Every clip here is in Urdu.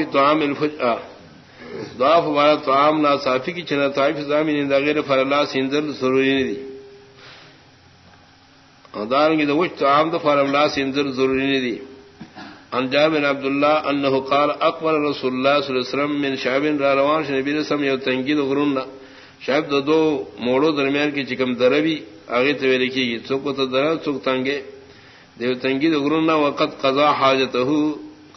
فی طعام الفجع ضعف ہمارا طعام نا صافی کی چنا طائف زامین غیر فرلا سندر ضروری نہیں دی دار کی وچ طعام تو فرلا سندر ضروری نہیں دی انجاب بن عبد الله انه قال اقبل رسول الله صلى الله عليه وسلم من شعب را روان نبی رسم یو تنگید غرون شعب دو دو موڑو درمیان کی چکم دروی اگے تو لکھی گی. څوک ته درو څوک تنگے. دیو تنگید غرون وقت قضا حاجته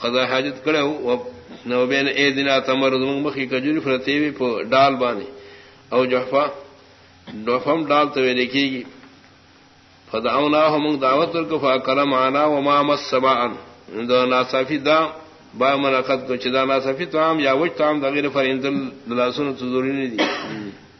قضا حاجت کړو او نو بین اے دن تمر مخی کجوری فرتی وی په ډال باندې او جحفا دوفم ډال ته لکھی گی. فدعونا فدعوناهم دعوت ورکو فاکرم معنا وما مس سبعا دا ناصافی دا، با منعقد کو چدا ناصافی تو عام یا وج تو عام غیر فرند لاسن ضروری نہیں دی.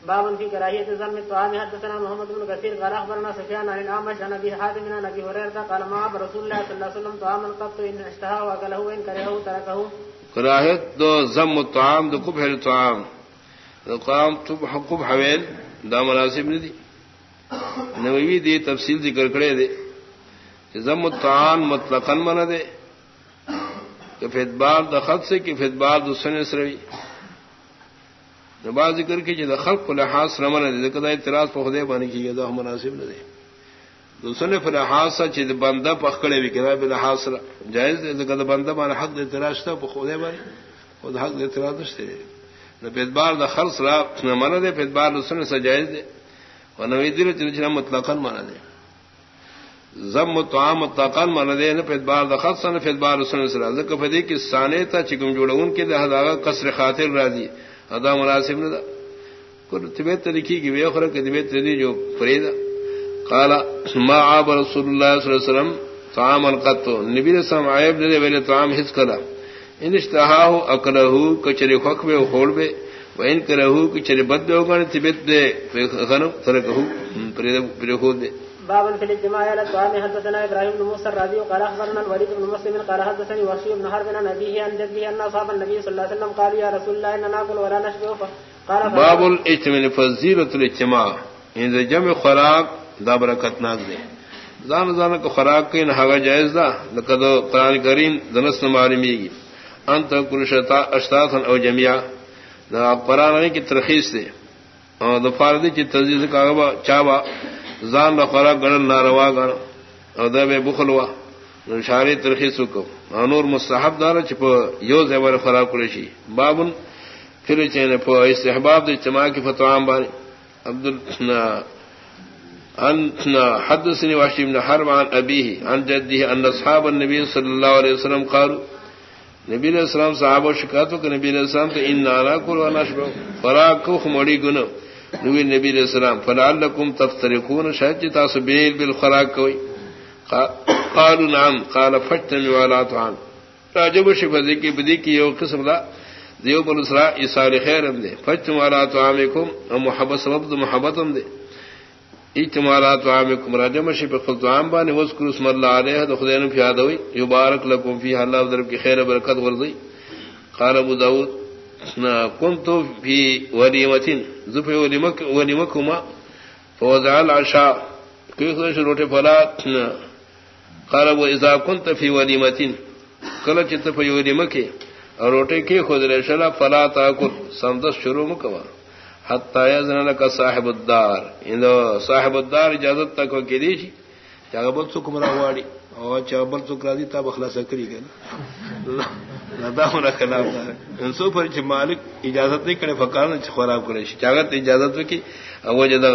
باب في كراهيه ذم الطعام حدثنا محمد بن كثير قال اخبرنا سفيان عن الاعمش عن ابي حاتم عن ابي هريره قال ما رسول الله صلى الله عليه وسلم طعاما قط ان اشتهى واكله وان كرهه تركه كراهيه دو ذم الطعام دو قبح الطعام دو قام تب حقب حويل دا مناسب نہیں دی نووی دی تفصیل ذکر کرے دے. ضم الطعام مطلقا من دے. کہ فدبار دخت سے کہ فدبار دوسرے سروی نباز ذکر کی جو دخل کو لحاظ رمن دے. کدا اعتراض پہ خدے بانی کی گیا مناسب نہ دے دوسرے پھر لحاظ سا چیز بندہ پکڑے بھی کدا پہ لحاظ جائز دے کدا بندہ مان حق دے اعتراض تھا پہ خدے خود حق دے اعتراض نشتے نہ فدبار دخل سرا نہ من دے فدبار دوسرے سے جائز دے اور نوی دل چلچنا مطلقا مانا دے زم تو متقن من دے نہ فدبار دخت سن فدبار رسول صلی اللہ علیہ وسلم کی سانے تا چکم جوڑ ان کے لہذا قصر خاطر راضی ادا مناسب نہ کل طبیعت لکھی کہ وہ خرق طبیعت دی جو فرید قال ما عاب رسول اللہ صلی اللہ علیہ وسلم طعام القط نبی علیہ السلام عیب دے ویلے طعام حس کلا. ان اشتہاہ اکلہ کچری خک میں خول بے. وین کرہو کچری بد ہوگا طبیعت دے. غنم ترکہو پرے خود دے. باب في الاجتماع على الطعام حدثنا ابراهيم بن موسى الرازي قال اخبرنا الوليد بن مسلم قال حدثني وحشي بن حرب عن ابيه عن جده ان اصحاب النبي صلى الله عليه وسلم قال يا رسول الله اننا ناكل ولا نشبع. قال باب الاجتماع فضيله الاجتماع. ان جمع خوراک دا برکت ناک دے زان زان کو خوراک کی نہ جائز دا لقد قران کریم دنس معلومی گی انت کل شتا او جميعا دا قران کی ترخیص دے اور دفاردی کی تجدید کا چاوا زان خورا گڑ ناروا گڑ ادب بخلوا شاری ترخی سکو انور مستحب دار چپ یو زیور خراب کرشی بابن پھر چین پو استحباب دے چما کی فتوام بانی عبد حدثني واشي بن حرب عن ابيه عن جده ان اصحاب النبي صلى الله عليه وسلم قالوا نبی علیہ السلام صحابہ شکایتوں کہ نبی علیہ السلام تو ان نانا کو نشبہ فراق کو مڑی گنو نبی نبی علیہ السلام فلعلکم تفترقون، شاید جی جتا سبیل بالخراق کوئی۔ قالوا نعم، قال فجتن والا طعام۔ راجب شفذی کی بدی کی یو قسم دا، دیو بل اسرا ایثار خیر دے۔ فجتن والا طعامکم محبت سبب دو محبت ہم دے اجتمالا طعامکم راجب شف خطعام بانی وذکر اسم اللہ علیہ دو خدین فی آدوی یبارک لکم فی اللہ ضرب کی خیر برکت ورزی قال ابو داود كنت في وليمة زفي وليمك وليمكما فوزع العشاء. كيف روٹے فلا قال واذا كنت في وليمة کل چت في وليمك روٹے کی خود رشلا فلا تاكل سمدس شروع مکوا حتى يزن لك صاحب الدار. اندو صاحب الدار اجازت تک کی دی چاغ بل سکم راواڑی او چاغ بل سک راضی تا بخلاص کری گن لدا ہونا خلاف انسو پر چھ مالک اجازت نہیں کرے فقان چ خراب کرے چاغت اجازت کی او جدا